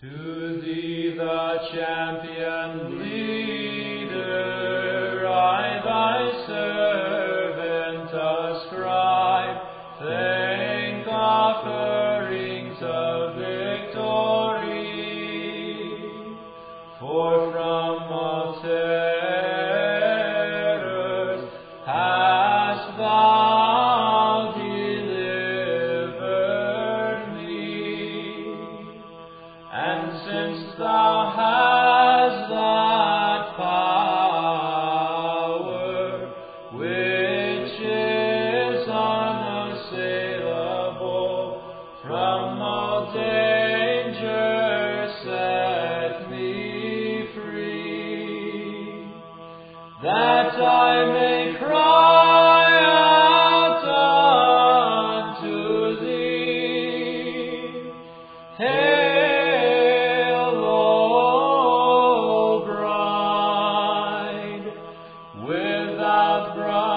To thee, the champion leader, I thy servant ascribe thank offerings of victory. For from thou that power which is from all danger. Set me free. That I may Love brought.